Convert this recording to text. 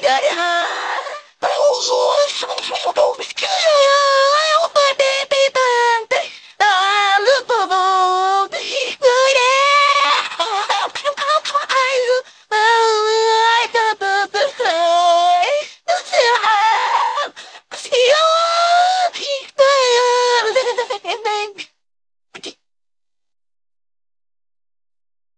my god!